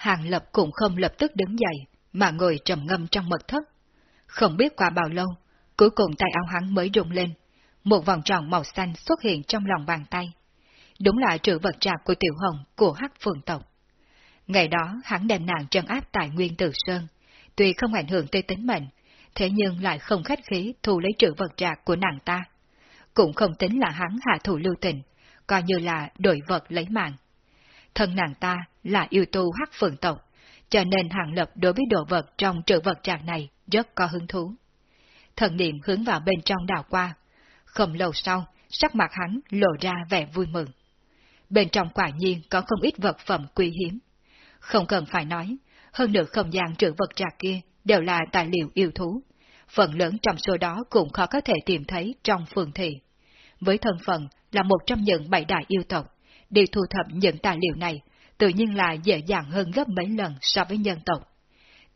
Hàng Lập cũng không lập tức đứng dậy, mà ngồi trầm ngâm trong mật thất. Không biết qua bao lâu, cuối cùng tay áo hắn mới rung lên, một vòng tròn màu xanh xuất hiện trong lòng bàn tay. Đúng là trữ vật trạc của Tiểu Hồng của Hắc Phượng tộc. Ngày đó hắn đem nàng trấn áp tại Nguyên Tử Sơn, tuy không ảnh hưởng tới tính mệnh, thế nhưng lại không khách khí thu lấy trữ vật trạc của nàng ta. Cũng không tính là hắn hạ thủ lưu tình, coi như là đổi vật lấy mạng. Thân nàng ta là yêu tu hắc phượng tộc, cho nên hàng lập đối với đồ vật trong trữ vật trạng này rất có hứng thú. Thần niệm hướng vào bên trong đào qua. Không lâu sau, sắc mặt hắn lộ ra vẻ vui mừng. Bên trong quả nhiên có không ít vật phẩm quý hiếm. Không cần phải nói, hơn nữa không gian trữ vật trạc kia đều là tài liệu yêu thú. Phần lớn trong số đó cũng khó có thể tìm thấy trong phường thị. Với thân phận là một trong những bảy đại yêu tộc, điều thu thập những tài liệu này tự nhiên là dễ dàng hơn gấp mấy lần so với nhân tộc.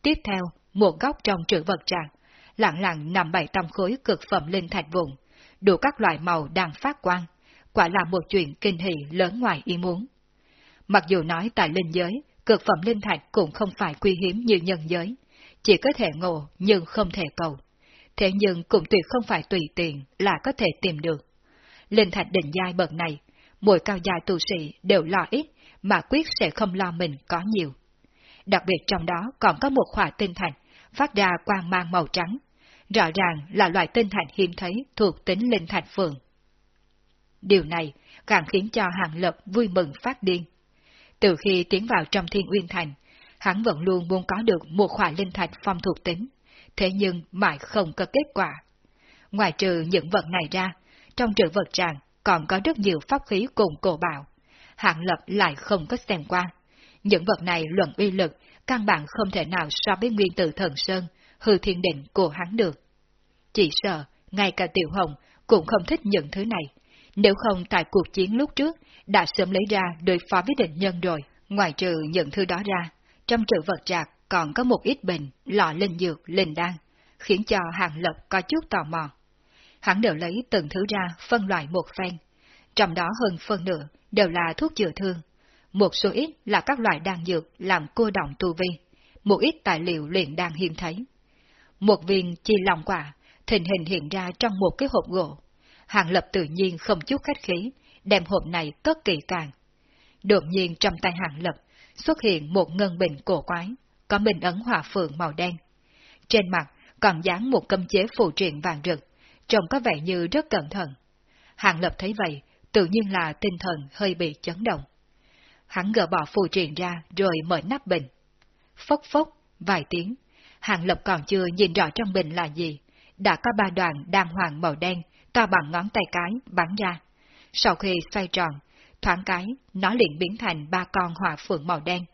Tiếp theo, một góc trong trữ vật tràng, lặng lặng nằm bảy tầm khối cực phẩm linh thạch vụn, đủ các loại màu đang phát quang, quả là một chuyện kinh hỉ lớn ngoài ý muốn. Mặc dù nói tại linh giới, cực phẩm linh thạch cũng không phải quý hiếm như nhân giới, chỉ có thể ngộ nhưng không thể cầu. Thế nhưng cũng tuyệt không phải tùy tiện là có thể tìm được. Linh thạch đỉnh giai bậc này, mỗi cao giai tu sĩ đều lo ít mà quyết sẽ không lo mình có nhiều. Đặc biệt trong đó còn có một khỏa tinh thạch phát ra quang mang màu trắng, rõ ràng là loại tinh thạch hiếm thấy thuộc tính linh thạch phượng. Điều này càng khiến cho Hàng Lập vui mừng phát điên. Từ khi tiến vào trong thiên uyên thành, hắn vẫn luôn muốn có được một khỏa linh thạch phong thuộc tính, thế nhưng mãi không có kết quả. Ngoài trừ những vật này ra, trong trữ vật tràng còn có rất nhiều pháp khí cùng cổ bạo. Hạng lập lại không có xem qua. Những vật này luận uy lực, căn bản không thể nào so với nguyên tử thần sơn, hư thiên định của hắn được. Chỉ sợ, ngay cả tiểu hồng cũng không thích những thứ này. Nếu không tại cuộc chiến lúc trước, đã sớm lấy ra đối phó với định nhân rồi. Ngoài trừ những thứ đó ra, trong trữ vật trạc còn có một ít bình, lọ linh dược, linh đan, khiến cho hàng lập có chút tò mò. Hắn đều lấy từng thứ ra phân loại một phen. Trong đó hơn phân nửa đều là thuốc chữa thương. Một số ít là các loại đan dược làm cô động tu vi, một ít tài liệu luyện đan hiếm thấy. Một viên chi lòng quả, thình hình hiện ra trong một cái hộp gỗ. Hàng lập tự nhiên không chút khách khí, đem hộp này cất kỳ càng. Đột nhiên trong tay hàng lập xuất hiện một ngân bình cổ quái, có minh ấn hòa phượng màu đen. Trên mặt còn dán một cấm chế phù triện vàng rực, trông có vẻ như rất cẩn thận. Hàng lập thấy vậy, tự nhiên là tinh thần hơi bị chấn động. Hắn gỡ bỏ phù triện ra rồi mở nắp bình. Phốc phốc, vài tiếng, Hàng Lập còn chưa nhìn rõ trong bình là gì, đã có ba đoàn đàng hoàng màu đen, to bằng ngón tay cái, bắn ra. Sau khi xoay tròn, thoáng cái, nó liền biến thành ba con hỏa phượng màu đen,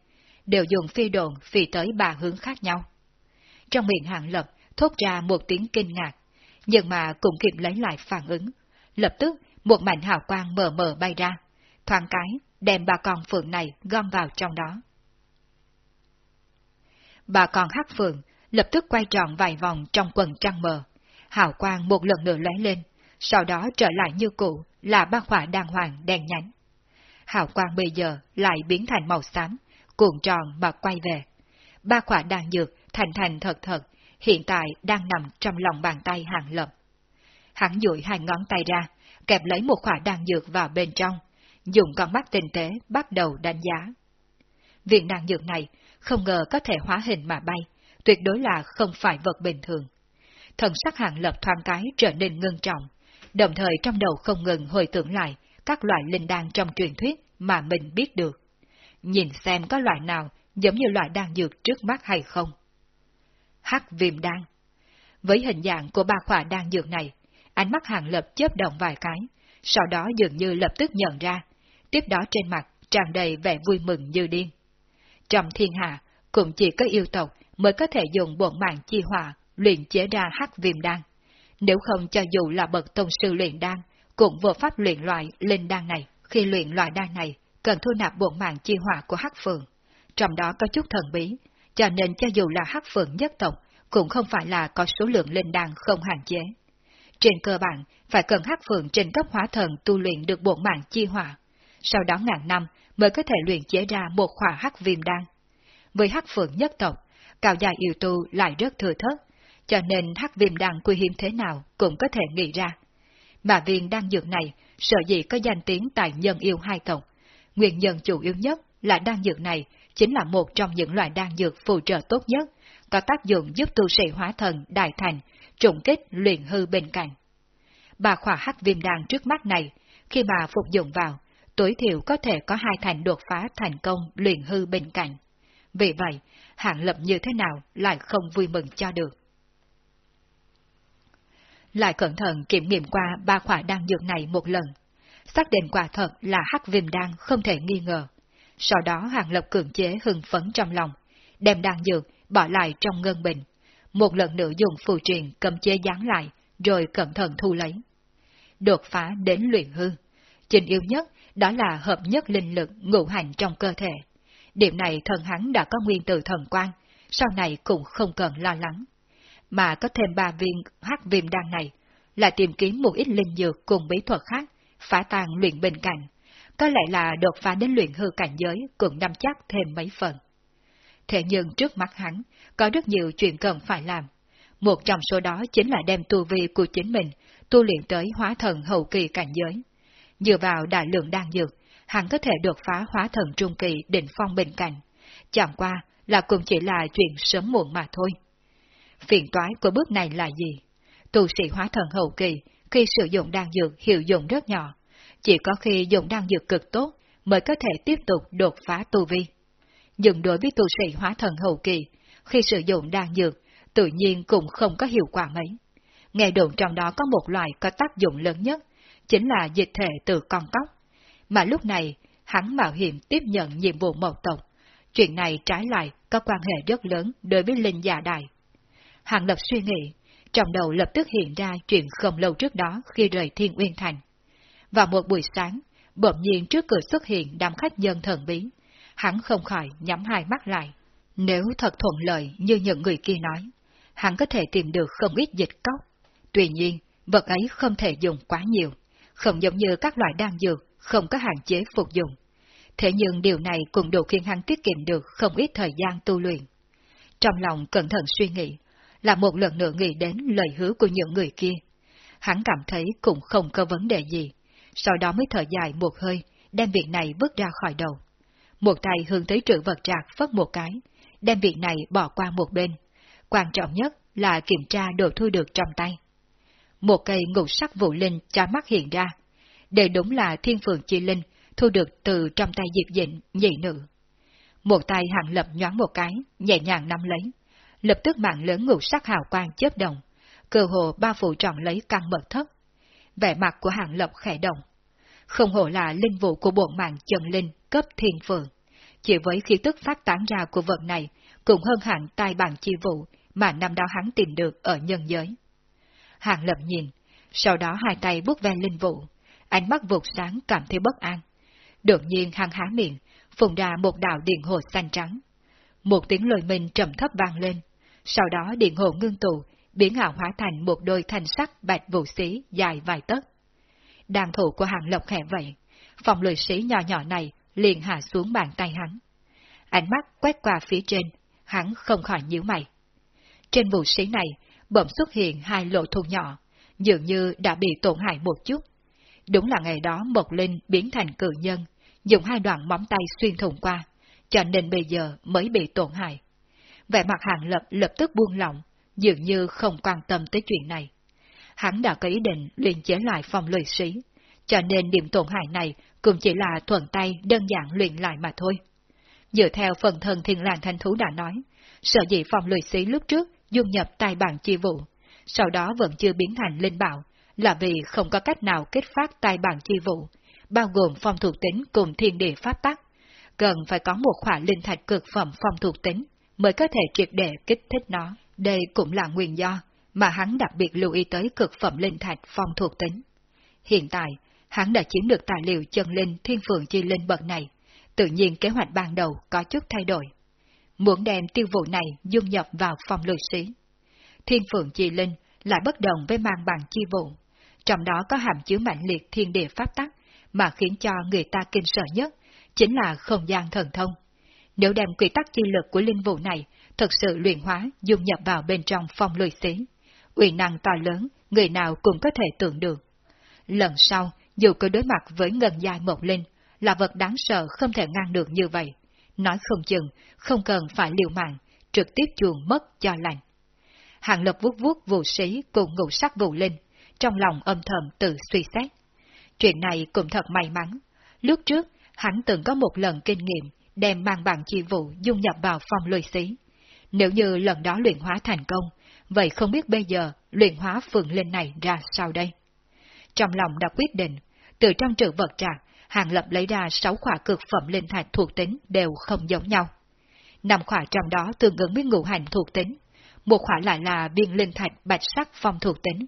đều dùng phi đồn phi tới ba hướng khác nhau. Trong miệng Hàng Lập thốt ra một tiếng kinh ngạc, nhưng mà cũng kịp lấy lại phản ứng. Lập tức, một mảnh hào quang mờ mờ bay ra, thoáng cái, đem ba con phượng này gom vào trong đó. Ba con hắc phượng lập tức quay tròn vài vòng trong quần trăng mờ, hào quang một lần nữa lóe lên, sau đó trở lại như cũ là ba khỏa đàng hoàng đèn nhánh. Hào quang bây giờ lại biến thành màu xám, cuộn tròn mà quay về. Ba khỏa đàn dược thành thành thật thật, hiện tại đang nằm trong lòng bàn tay hàng lập. Hắn duỗi hai ngón tay ra, kẹp lấy một khỏa đan dược vào bên trong, dùng con mắt tinh tế bắt đầu đánh giá. Viện đan dược này không ngờ có thể hóa hình mà bay, tuyệt đối là không phải vật bình thường. Thần sắc hạng lập thoáng cái trở nên ngưng trọng, đồng thời trong đầu không ngừng hồi tưởng lại các loại linh đan trong truyền thuyết mà mình biết được. Nhìn xem có loại nào giống như loại đan dược trước mắt hay không. Hắc viêm đan Với hình dạng của ba khỏa đan dược này, ánh mắt hàng lập chớp động vài cái, sau đó dường như lập tức nhận ra, tiếp đó trên mặt tràn đầy vẻ vui mừng như điên. Trong thiên hạ, cũng chỉ có yêu tộc mới có thể dùng bổn mạng chi hỏa luyện chế ra hắc viêm đan. Nếu không cho dù là bậc tông sư luyện đan, cũng vô pháp luyện loại linh đan này. Khi luyện loại đan này, cần thu nạp bổn mạng chi hỏa của hắc phượng. Trong đó có chút thần bí, cho nên cho dù là hắc phượng nhất tộc, cũng không phải là có số lượng linh đan không hạn chế. Trên cơ bản, phải cần hắc phượng trên cấp hóa thần tu luyện được bộ mạng chi hỏa. Sau đó ngàn năm mới có thể luyện chế ra một khỏa hắc viêm đan. với hắc phượng nhất tộc, cao dài yêu tu lại rất thừa thớt, cho nên hắc viêm đan quý hiếm thế nào cũng có thể nghĩ ra. Mà viên đan dược này sợ gì có danh tiếng tại nhân yêu hai tộc. Nguyên nhân chủ yếu nhất là đan dược này chính là một trong những loại đan dược phù trợ tốt nhất, có tác dụng giúp tu sĩ hóa thần đại thành, trùng kích luyện hư bên cạnh. Bà khỏa hắc viêm đan trước mắt này, khi mà phục dụng vào, tối thiểu có thể có hai thành đột phá thành công luyện hư bên cạnh. Vì vậy, hạng lập như thế nào lại không vui mừng cho được. Lại cẩn thận kiểm nghiệm qua ba khỏa đan dược này một lần, xác định quả thật là hắc viêm đan không thể nghi ngờ. Sau đó hạng Lập cưỡng chế hưng phấn trong lòng, đem đan dược bỏ lại trong ngân bình, một lần nữa dùng phù truyền cầm chế dán lại, rồi cẩn thận thu lấy. Đột phá đến luyện hư, trình yếu nhất đó là hợp nhất linh lực ngũ hành trong cơ thể. Điểm này thần hắn đã có nguyên từ thần quan, sau này cũng không cần lo lắng. Mà có thêm ba viên hắc viêm đan này, là tìm kiếm một ít linh dược cùng bí thuật khác, phá tan luyện bên cạnh. Có lẽ là đột phá đến luyện hư cảnh giới cũng nắm chắc thêm mấy phần. Thế nhưng trước mắt hắn, có rất nhiều chuyện cần phải làm. Một trong số đó chính là đem tu vi của chính mình tu luyện tới hóa thần hậu kỳ cảnh giới. Dựa vào đại lượng đan dược, hắn có thể đột phá hóa thần trung kỳ đỉnh phong bên cạnh. Chẳng qua là cũng chỉ là chuyện sớm muộn mà thôi. Phiền toái của bước này là gì? Tu sĩ hóa thần hậu kỳ, khi sử dụng đan dược hiệu dụng rất nhỏ, chỉ có khi dùng đan dược cực tốt mới có thể tiếp tục đột phá tu vi. Nhưng đối với tu sĩ hóa thần hậu kỳ, khi sử dụng đan dược, tự nhiên cũng không có hiệu quả mấy. Nghe đồn trong đó có một loại có tác dụng lớn nhất, chính là dịch thể từ con cóc. Mà lúc này, hắn mạo hiểm tiếp nhận nhiệm vụ mộc tộc. Chuyện này trái lại có quan hệ rất lớn đối với linh già đài. Hàng lập suy nghĩ, trong đầu lập tức hiện ra chuyện không lâu trước đó khi rời Thiên Uyên Thành. Vào một buổi sáng, bỗng nhiên trước cửa xuất hiện đám khách dân thần bí. Hắn không khỏi nhắm hai mắt lại. Nếu thật thuận lợi như những người kia nói, hắn có thể tìm được không ít dịch cốc. Tuy nhiên, vật ấy không thể dùng quá nhiều, không giống như các loại đan dược, không có hạn chế phục dụng. Thế nhưng điều này cũng đủ khiến hắn tiết kiệm được không ít thời gian tu luyện. Trong lòng cẩn thận suy nghĩ, là một lần nữa nghĩ đến lời hứa của những người kia. Hắn cảm thấy cũng không có vấn đề gì, sau đó mới thở dài một hơi, đem việc này vứt ra khỏi đầu. Một tay hướng tới trữ vật trạc phất một cái, đem việc này bỏ qua một bên. Quan trọng nhất là kiểm tra đồ thu được trong tay. Một cây ngũ sắc vụ linh cho mắt hiện ra. Đây đúng là thiên phượng chi linh thu được từ trong tay diệp dịnh nhị nữ. Một tay hạng lập nhoáng một cái, nhẹ nhàng nắm lấy. Lập tức mạng lớn ngũ sắc hào quang chớp động, cơ hồ ba phủ trọn lấy căn mật thất. Vẻ mặt của hạng lập khẽ động. Không hổ là linh vụ của bộ mạng chân linh cấp thiên phượng. Chỉ với khí tức phát tán ra của vật này, cũng hơn hẳn tai bản chi vụ mà năm đó hắn tìm được ở nhân giới. Hàng lập nhìn, sau đó hai tay bước ven linh vụ, ánh mắt vụt sáng cảm thấy bất an. Đột nhiên hắn há miệng, phùng ra một đạo điện hồ xanh trắng. Một tiếng lời mình trầm thấp vang lên, sau đó điện hồ ngưng tụ, biến ảo hóa thành một đôi thanh sắc bạch vũ xí dài vài tấc. Đàn thủ của hàng lộc khẽ vậy, phòng lười sĩ nhỏ nhỏ này liền hạ xuống bàn tay hắn. Ánh mắt quét qua phía trên, hắn không khỏi nhíu mày. Trên vũ sĩ này, bỗng xuất hiện hai lỗ thùng nhỏ, dường như đã bị tổn hại một chút. Đúng là ngày đó Mộc Linh biến thành cử nhân, dùng hai đoạn móng tay xuyên thủng qua, cho nên bây giờ mới bị tổn hại. Vẻ mặt hàng lập lập tức buông lỏng, dường như không quan tâm tới chuyện này. Hắn đã có ý định luyện chế lại phòng lười sĩ, cho nên điểm tổn hại này cũng chỉ là thuận tay đơn giản luyện lại mà thôi. Dựa theo phần thân thiên làng thanh thú đã nói, sợ dĩ phòng lười sĩ lúc trước dung nhập tài bản chi vụ, sau đó vẫn chưa biến thành linh bảo, là vì không có cách nào kết phát tài bản chi vụ, bao gồm phong thuộc tính cùng thiên địa pháp tắc. Cần phải có một khỏa linh thạch cực phẩm phong thuộc tính mới có thể triệt để kích thích nó. Đây cũng là nguyên do mà hắn đặc biệt lưu ý tới cực phẩm linh thạch phong thuộc tính. Hiện tại, hắn đã chiếm được tài liệu chân linh thiên phượng chi linh bậc này, tự nhiên kế hoạch ban đầu có chút thay đổi. Muốn đem tiêu vụ này dung nhập vào phong lược sĩ. Thiên phượng chi linh lại bất đồng với mang bằng chi vụ, trong đó có hàm chứa mạnh liệt thiên địa pháp tắc, mà khiến cho người ta kinh sợ nhất, chính là không gian thần thông. nếu đem quy tắc chi lực của linh vụ này thực sự luyện hóa dung nhập vào bên trong phong lười xí, uy năng to lớn, người nào cũng có thể tưởng được. Lần sau, dù cứ đối mặt với ngân dài một linh, là vật đáng sợ không thể ngăn được như vậy. Nói không chừng, không cần phải liều mạng, trực tiếp chuồng mất cho lành. Hàng lập vuốt vuốt vụ sĩ cùng ngũ sắc vụ linh, trong lòng âm thầm tự suy xét. Chuyện này cũng thật may mắn. Lúc trước, hắn từng có một lần kinh nghiệm đem mang bằng chi vụ dung nhập vào phong lôi xí. Nếu như lần đó luyện hóa thành công, vậy không biết bây giờ luyện hóa phượng linh này ra sao đây? Trong lòng đã quyết định, từ trong trữ vật trạc, Hàng Lập lấy ra sáu khỏa cực phẩm linh thạch thuộc tính đều không giống nhau. Năm khỏa trong đó tương ứng với ngũ hành thuộc tính, một khỏa lại là viên linh thạch bạch sắc phong thuộc tính.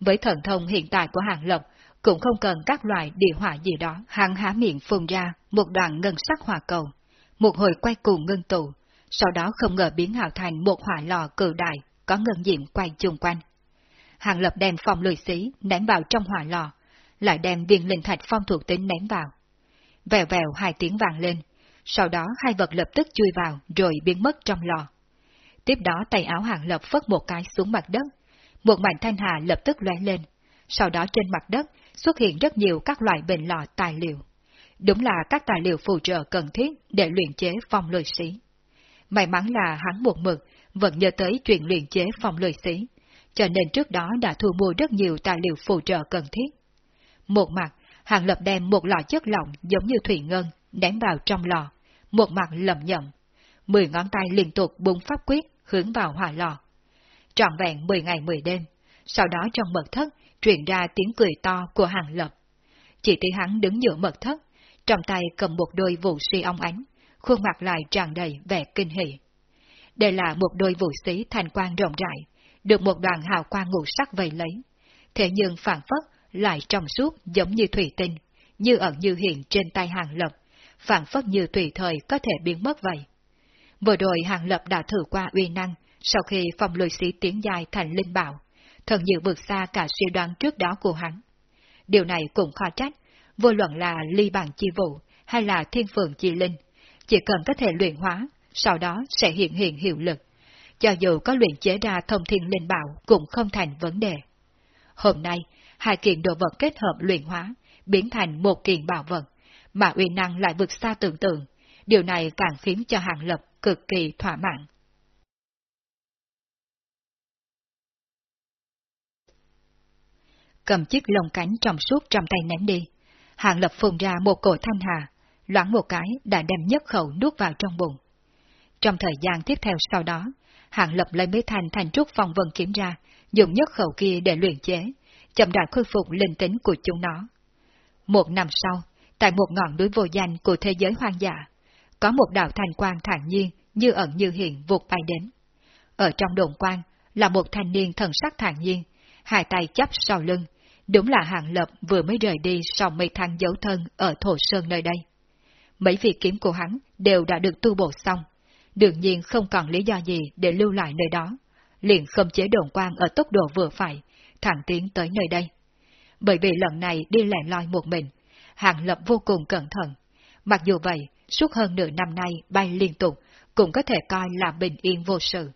Với thần thông hiện tại của Hàng Lập, cũng không cần các loại địa hỏa gì đó, hàng há miệng phun ra một đoạn ngân sắc hỏa cầu, một hồi quay cuồng ngưng tụ, sau đó không ngờ biến hào thành một hỏa lò cử đại, có ngân diệm quay chung quanh. Hàng lập đem phong lười xí ném vào trong hỏa lò, lại đem viên linh thạch phong thuộc tính ném vào. Vèo vèo hai tiếng vàng lên, sau đó hai vật lập tức chui vào rồi biến mất trong lò. Tiếp đó tay áo hàng lập phất một cái xuống mặt đất, một mảnh thanh hà lập tức lóe lên, sau đó trên mặt đất xuất hiện rất nhiều các loại bệnh lò tài liệu. Đúng là các tài liệu phù trợ cần thiết để luyện chế phong lười sĩ. May mắn là hắn một mực vẫn nhớ tới chuyện luyện chế phòng lười sĩ, cho nên trước đó đã thu mua rất nhiều tài liệu phụ trợ cần thiết. Một mặt, hàng lập đem một lọ chất lỏng giống như thủy ngân ném vào trong lò, một mặt lầm nhậm. Mười ngón tay liên tục búng pháp quyết hướng vào hỏa lò. Trọn vẹn mười ngày mười đêm, sau đó trong mật thất truyền ra tiếng cười to của hàng lập. Chỉ thấy hắn đứng giữa mật thất, trong tay cầm một đôi vũ sĩ ong ánh, khuôn mặt lại tràn đầy vẻ kinh hỉ. Đây là một đôi vũ sĩ thành quang rộng rãi, được một đoàn hào quang ngũ sắc vây lấy. Thế nhưng phản phất lại trong suốt giống như thủy tinh, như ẩn như hiện trên tay hàng lập, phản phất như tùy thời có thể biến mất vậy. Vừa rồi hàng lập đã thử qua uy năng, sau khi phòng lùi sĩ tiến dài thành linh bảo, thần nhiều vượt xa cả suy đoán trước đó của hắn. Điều này cũng khó trách, vô luận là ly bằng chi vụ hay là thiên phượng chi linh, chỉ cần có thể luyện hóa, sau đó sẽ hiện hiện hiệu lực. Cho dù có luyện chế ra thông thiên linh bảo cũng không thành vấn đề. Hôm nay, hai kiện đồ vật kết hợp luyện hóa, biến thành một kiện bảo vật, mà uy năng lại vượt xa tưởng tượng. Điều này càng khiến cho Hàng Lập cực kỳ thỏa mãn. cầm chiếc lồng cánh trong suốt trong tay ném đi. Hàng lập phun ra một cổ thanh hà, loãng một cái đã đem nhất khẩu nuốt vào trong bụng. Trong thời gian tiếp theo sau đó, hạng lập lấy mấy thanh thành trúc phong vân kiếm ra, dùng nhất khẩu kia để luyện chế, chậm rãi khôi phục linh tính của chúng nó. Một năm sau, tại một ngọn núi vô danh của thế giới hoang dã, có một đạo thành quang thản nhiên, như ẩn như hiện vụt bay đến. Ở trong đồn quang là một thanh niên thần sắc thản nhiên, hai tay chấp sau lưng, Đúng là hạng Lập vừa mới rời đi sau mấy tháng dấu thân ở Thổ Sơn nơi đây. Mấy vị kiếm của hắn đều đã được tu bổ xong, đương nhiên không còn lý do gì để lưu lại nơi đó, liền không chế đồn quang ở tốc độ vừa phải, thẳng tiến tới nơi đây. Bởi vì lần này đi lẻ loi một mình, Hàng Lập vô cùng cẩn thận. Mặc dù vậy, suốt hơn nửa năm nay bay liên tục, cũng có thể coi là bình yên vô sự.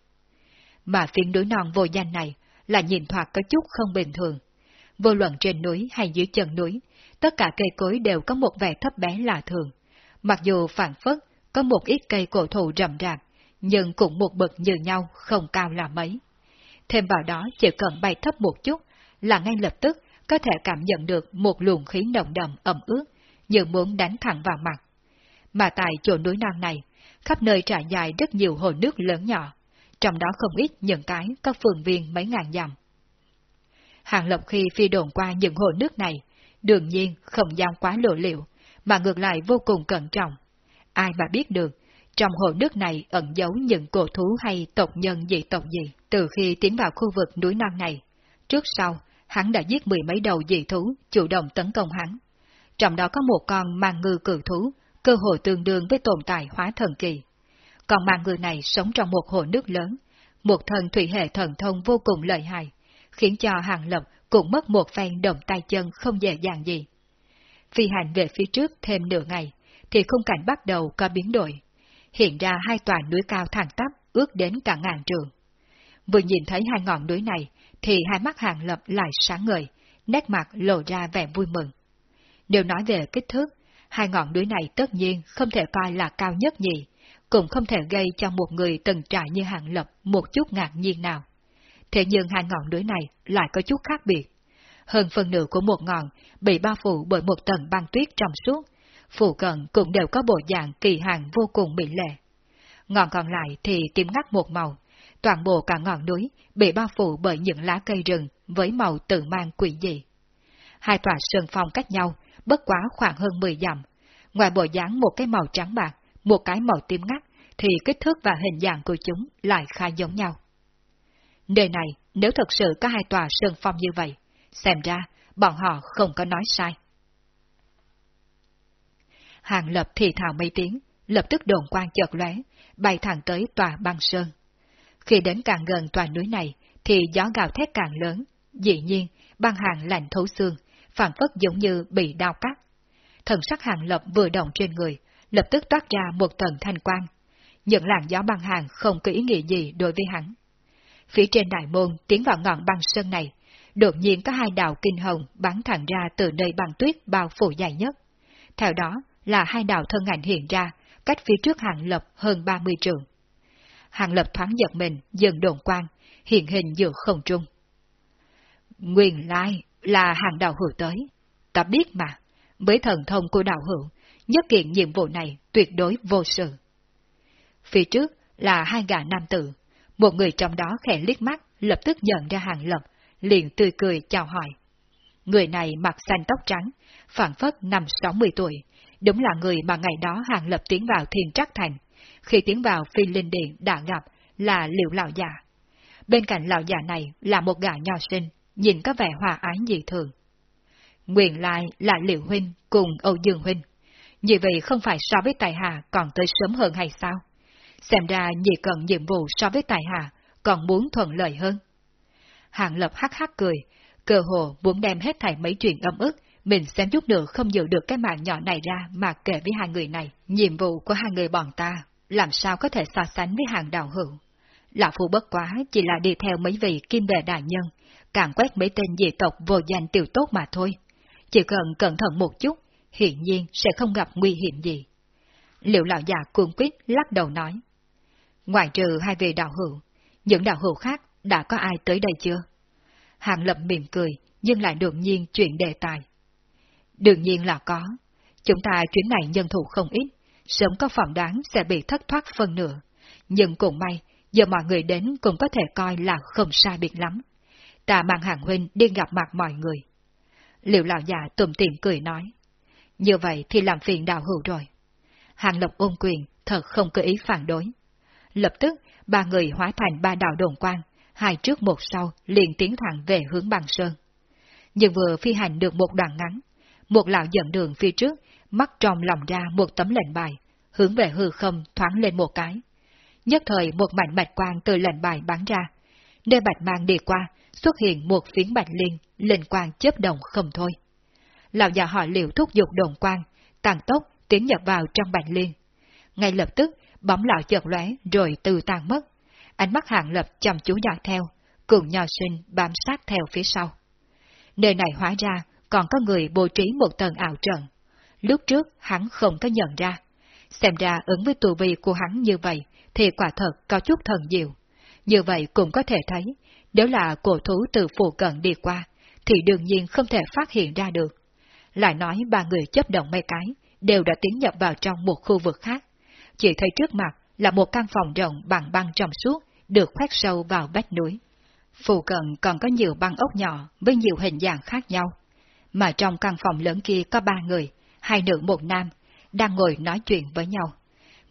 Mà phiến núi non vô danh này là nhìn thoạt có chút không bình thường vô luận trên núi hay dưới chân núi, tất cả cây cối đều có một vẻ thấp bé lạ thường. Mặc dù phản phất, có một ít cây cổ thụ rậm rạp, nhưng cũng một bậc như nhau, không cao là mấy. Thêm vào đó chỉ cần bay thấp một chút, là ngay lập tức có thể cảm nhận được một luồng khí nồng đậm ẩm ướt, như muốn đánh thẳng vào mặt. Mà tại chỗ núi non này, khắp nơi trải dài rất nhiều hồ nước lớn nhỏ, trong đó không ít những cái có phường viên mấy ngàn dặm. Hàng Lộc khi phi đồn qua những hồ nước này, đương nhiên không dám quá lộ liệu, mà ngược lại vô cùng cẩn trọng. Ai mà biết được, trong hồ nước này ẩn giấu những cổ thú hay tộc nhân dị tộc gì, từ khi tiến vào khu vực núi non này. Trước sau, hắn đã giết mười mấy đầu dị thú, chủ động tấn công hắn. Trong đó có một con mang ngư cử thú, cơ hội tương đương với tồn tại hóa thần kỳ. Còn mang ngư này sống trong một hồ nước lớn, một thần thủy hệ thần thông vô cùng lợi hại, khiến cho Hàng Lập cũng mất một phen động tay chân không dễ dàng gì. Phi hành về phía trước thêm nửa ngày, thì khung cảnh bắt đầu có biến đổi. hiện ra hai tòa núi cao thẳng tắp, ước đến cả ngàn trường. Vừa nhìn thấy hai ngọn núi này, thì hai mắt hàng lập lại sáng ngời, nét mặt lộ ra vẻ vui mừng. Nếu nói về kích thước, hai ngọn núi này tất nhiên không thể coi là cao nhất nhì, cũng không thể gây cho một người từng trải như hàng lập một chút ngạc nhiên nào. Thế nhưng hai ngọn núi này lại có chút khác biệt. Hơn phần nửa của một ngọn bị bao phủ bởi một tầng băng tuyết trong suốt, phụ cận cũng đều có bộ dạng kỳ hàng vô cùng mỹ lệ. Ngọn còn lại thì tím ngắt một màu, toàn bộ cả ngọn núi bị bao phủ bởi những lá cây rừng với màu tự mang quỷ dị. Hai tòa sơn phong cách nhau, bất quá khoảng hơn 10 dặm. Ngoài bộ dáng một cái màu trắng bạc, một cái màu tím ngắt, thì kích thước và hình dạng của chúng lại khá giống nhau. Nơi này, nếu thật sự có hai tòa sơn phong như vậy, xem ra bọn họ không có nói sai. Hàng lập thì thào mấy tiếng, lập tức đồn quang chợt lóe, bay thẳng tới tòa băng sơn. Khi đến càng gần tòa núi này, thì gió gào thét càng lớn, dĩ nhiên, băng hàng lạnh thấu xương, phản phất giống như bị đau cắt. Thần sắc hàng lập vừa động trên người, lập tức toát ra một tầng thanh quang. Những làn gió băng hàng không có ý nghĩa gì đối với hắn. Phía trên đại môn tiến vào ngọn băng sơn này, đột nhiên có hai đạo kinh hồng bắn thẳng ra từ nơi băng tuyết bao phủ dài nhất. Theo đó là hai đạo thân ảnh hiện ra, cách phía trước hàng lập hơn 30 trường. Hàng lập thoáng giật mình, dần đồn quang, hiện hình giữa không trung. Nguyên lai là hàng đạo hữu tới. Ta biết mà, với thần thông của đạo hữu, nhất kiện nhiệm vụ này tuyệt đối vô sự. Phía trước là hai gã nam tử, một người trong đó khẽ liếc mắt, lập tức nhận ra hàng lập, liền tươi cười chào hỏi. Người này mặc xanh tóc trắng, phản phất năm sáu mươi tuổi, đúng là người mà ngày đó hàng lập tiến vào thiên trắc thành. Khi tiến vào phi linh điện đã gặp là liệu lão già. Bên cạnh lão già này là một gã nho sinh, nhìn có vẻ hòa ái dị thường. Nguyện lại là liệu huynh cùng Âu Dương huynh. Như vậy không phải so với tài hà còn tới sớm hơn hay sao? Xem ra nhị cần nhiệm vụ so với tài hà còn muốn thuận lợi hơn. Hàng Lập hắc hắc cười, cơ hồ muốn đem hết thảy mấy chuyện âm ức, mình xem chút nữa không giữ được cái mạng nhỏ này ra mà kể với hai người này. Nhiệm vụ của hai người bọn ta, làm sao có thể so sánh với hàng đạo hữu. Lão Phu bất quá chỉ là đi theo mấy vị kim đề đại nhân, càng quét mấy tên dị tộc vô danh tiểu tốt mà thôi. Chỉ cần cẩn thận một chút, hiện nhiên sẽ không gặp nguy hiểm gì. Liệu lão già cuồng quyết lắc đầu nói. Ngoài trừ hai vị đạo hữu, những đạo hữu khác đã có ai tới đây chưa? Hàng lập mỉm cười, nhưng lại đột nhiên chuyển đề tài. Đương nhiên là có. Chúng ta chuyến này nhân thủ không ít, sớm có phỏng đoán sẽ bị thất thoát phần nửa. Nhưng cũng may, giờ mọi người đến cũng có thể coi là không sai biệt lắm. Ta mang hàng huynh đi gặp mặt mọi người. Liệu lão già tùm tìm cười nói. Như vậy thì làm phiền đạo hữu rồi. Hàng lộc ôn quyền, thật không cơ ý phản đối. Lập tức, ba người hóa thành ba đạo đồn quang, hai trước một sau liền tiến thẳng về hướng bằng sơn. Nhưng vừa phi hành được một đoạn ngắn, một lão dẫn đường phía trước, mắt trong lòng ra một tấm lệnh bài, hướng về hư không thoáng lên một cái. Nhất thời một mảnh bạch quang từ lệnh bài bắn ra, nơi bạch mang đi qua, xuất hiện một phiến bạch liên, linh quang chớp động không thôi. Lão già họ liệu thúc giục đồn quang, tăng tốc tiến nhập vào trong bạch liên. Ngay lập tức, bóng lão chợt lóe rồi từ tan mất. Ánh mắt hạng lập chăm chú dõi theo, cường nho sinh bám sát theo phía sau. Nơi này hóa ra còn có người bố trí một tầng ảo trận. Lúc trước hắn không có nhận ra. Xem ra ứng với tù vi của hắn như vậy thì quả thật có chút thần diệu. Như vậy cũng có thể thấy, nếu là cổ thú từ phù cận đi qua, thì đương nhiên không thể phát hiện ra được. Lại nói ba người chấp động mấy cái, đều đã tiến nhập vào trong một khu vực khác. Chỉ thấy trước mặt là một căn phòng rộng bằng băng trong suốt, được khoét sâu vào vách núi. Phù cận còn có nhiều băng ốc nhỏ với nhiều hình dạng khác nhau. Mà trong căn phòng lớn kia có ba người, hai nữ một nam, đang ngồi nói chuyện với nhau.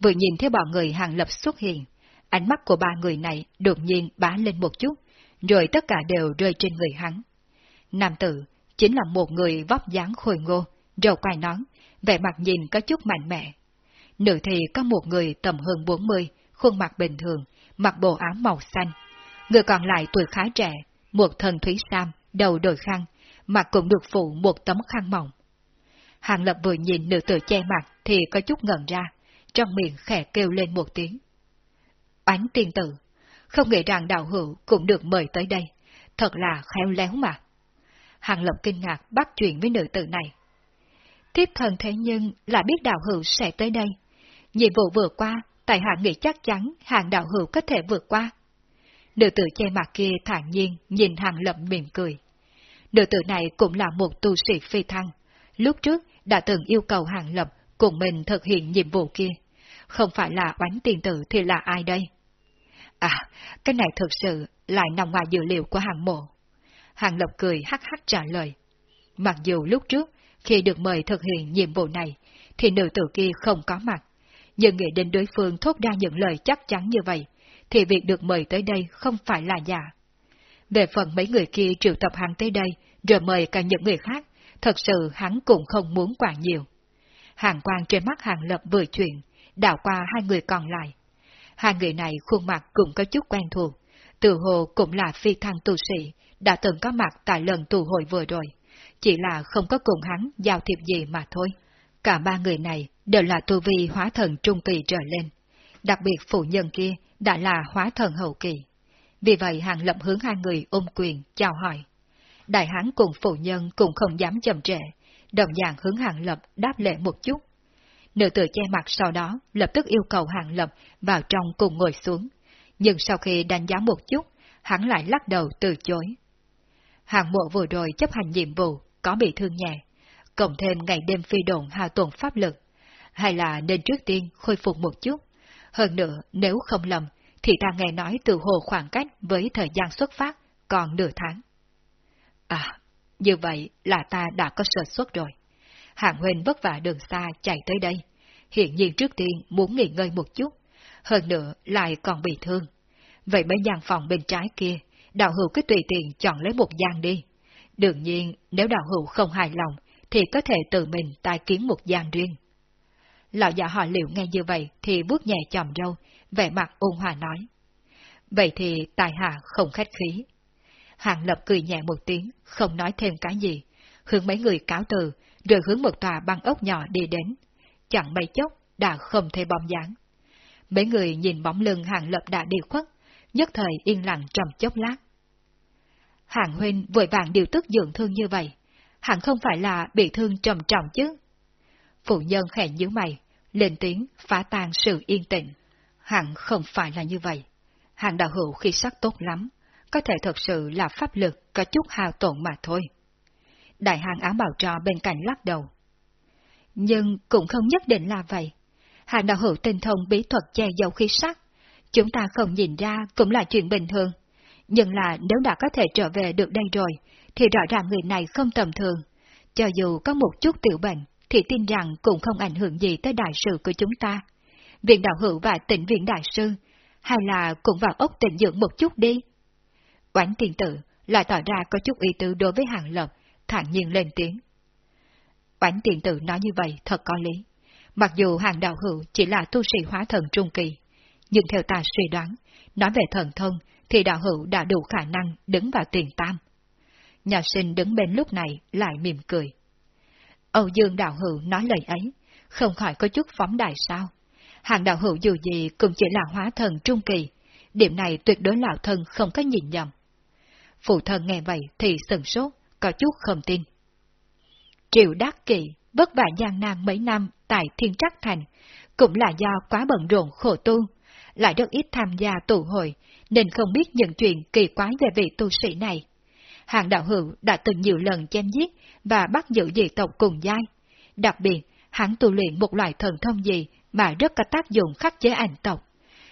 Vừa nhìn thấy bọn người hàng lập xuất hiện, ánh mắt của ba người này đột nhiên bá lên một chút, rồi tất cả đều rơi trên người hắn. Nam tử chính là một người vóc dáng khôi ngô, râu quai nón, vẻ mặt nhìn có chút mạnh mẽ. Nữ thì có một người tầm hơn 40, khuôn mặt bình thường, mặc bộ áo màu xanh. Người còn lại tuổi khá trẻ, một thần thúy sam, đầu đội khăn, mặt cũng được phụ một tấm khăn mỏng. Hàng Lập vừa nhìn nữ tử che mặt thì có chút ngẩn ra, trong miệng khẽ kêu lên một tiếng. Ánh tiên tử, không nghĩ rằng đạo hữu cũng được mời tới đây, thật là khéo léo mà. Hàng Lập kinh ngạc bắt chuyện với nữ tử này. Tiếp thần thế nhưng là biết đạo hữu sẽ tới đây. Nhiệm vụ vừa qua, tại hạ nghĩ chắc chắn hàng đạo hữu có thể vượt qua. Nữ tử che mặt kia thản nhiên nhìn hàng Lập mỉm cười. Nữ tử này cũng là một tu sĩ phi thăng. Lúc trước đã từng yêu cầu hàng Lập cùng mình thực hiện nhiệm vụ kia. Không phải là oánh tiền tử thì là ai đây? À, cái này thực sự lại nằm ngoài dữ liệu của hàng mộ. Hàng Lập cười hắc hắc trả lời. Mặc dù lúc trước, khi được mời thực hiện nhiệm vụ này, thì nữ tử kia không có mặt. Nhưng nghĩ đến đối phương thốt ra những lời chắc chắn như vậy, thì việc được mời tới đây không phải là giả. Về phần mấy người kia triệu tập hắn tới đây, rồi mời cả những người khác, thật sự hắn cũng không muốn quản nhiều. Hàng quang trên mắt hàng lập vừa chuyện, đảo qua hai người còn lại. Hai người này khuôn mặt cũng có chút quen thuộc, từ hồ cũng là phi thăng tu sĩ, đã từng có mặt tại lần tù hội vừa rồi, chỉ là không có cùng hắn giao thiệp gì mà thôi. Cả ba người này đều là tu vi hóa thần trung kỳ trở lên, đặc biệt phụ nhân kia đã là hóa thần hậu kỳ. Vì vậy hàng lập hướng hai người ôm quyền, chào hỏi. Đại hán cùng phụ nhân cũng không dám chậm trễ, đồng dạng hướng hàng lập đáp lễ một chút. Nữ tử che mặt sau đó lập tức yêu cầu hàng lập vào trong cùng ngồi xuống, nhưng sau khi đánh giá một chút, hắn lại lắc đầu từ chối. Hàng mộ vừa rồi chấp hành nhiệm vụ, có bị thương nhẹ, cộng thêm ngày đêm phi độn hao tổn pháp lực, hay là nên trước tiên khôi phục một chút. Hơn nữa, nếu không lầm, thì ta nghe nói từ hồ khoảng cách với thời gian xuất phát còn nửa tháng. À, như vậy là ta đã có sơ suất rồi. Hạng Huynh vất vả đường xa chạy tới đây. Hiện nhiên trước tiên muốn nghỉ ngơi một chút, hơn nữa lại còn bị thương. Vậy mấy gian phòng bên trái kia, đạo hữu cứ tùy tiện chọn lấy một gian đi. Đương nhiên, nếu đạo hữu không hài lòng, thì có thể tự mình tài kiến một gian riêng. Lão già họ liệu nghe như vậy thì vuốt nhẹ chòm râu, vẻ mặt ôn hòa nói. Vậy thì tài hạ không khách khí. Hàng Lập cười nhẹ một tiếng, không nói thêm cái gì, hướng mấy người cáo từ, rồi hướng một tòa băng ốc nhỏ đi đến. Chẳng mấy chốc, đã không thấy bóng dáng. Mấy người nhìn bóng lưng Hàng Lập đã đi khuất, nhất thời yên lặng trong chốc lát. Hàng huynh vội vàng điều tức dưỡng thương như vậy, hẳn không phải là bị thương trầm trọng chứ. Phụ nhân khẽ nhíu mày, lên tiếng phá tan sự yên tĩnh. Hẳn không phải là như vậy. Hàng đạo hữu khi sắc tốt lắm, có thể thật sự là pháp lực có chút hao tổn mà thôi. Đại hàng áo bào trò bên cạnh lắc đầu. Nhưng cũng không nhất định là vậy. Hàng đạo hữu tinh thông bí thuật che giấu khí sắc, chúng ta không nhìn ra cũng là chuyện bình thường. Nhưng là nếu đã có thể trở về được đây rồi, thì rõ ràng người này không tầm thường. Cho dù có một chút tiểu bệnh, thì tin rằng cũng không ảnh hưởng gì tới đại sự của chúng ta. Viện đạo hữu và tỉnh viện đại sư, hay là cũng vào ốc tịnh dưỡng một chút đi. Quán tiền tử lại tỏ ra có chút ý tứ đối với hàng lập, thản nhiên lên tiếng. Quán tiền tử nói như vậy thật có lý. Mặc dù hàng đạo hữu chỉ là tu sĩ hóa thần trung kỳ, nhưng theo ta suy đoán, nói về thần thông thì đạo hữu đã đủ khả năng đứng vào tiền tam. Nhà sinh đứng bên lúc này lại mỉm cười. Âu Dương đạo hữu nói lời ấy, không khỏi có chút phóng đại sao. Hàng đạo hữu dù gì cũng chỉ là hóa thần trung kỳ, điểm này tuyệt đối lão thân không có nhìn nhầm. Phụ thân nghe vậy thì sừng sốt, có chút không tin. Triệu Đắc Kỵ vất vả gian nan mấy năm tại Thiên Trắc Thành, cũng là do quá bận rộn khổ tu, lại rất ít tham gia tụ hội, nên không biết những chuyện kỳ quái về vị tu sĩ này. Hàng đạo hữu đã từng nhiều lần chém giết và bắt giữ dị tộc cùng giai. Đặc biệt, hắn tu luyện một loại thần thông gì mà rất có tác dụng khắc chế ảnh tộc.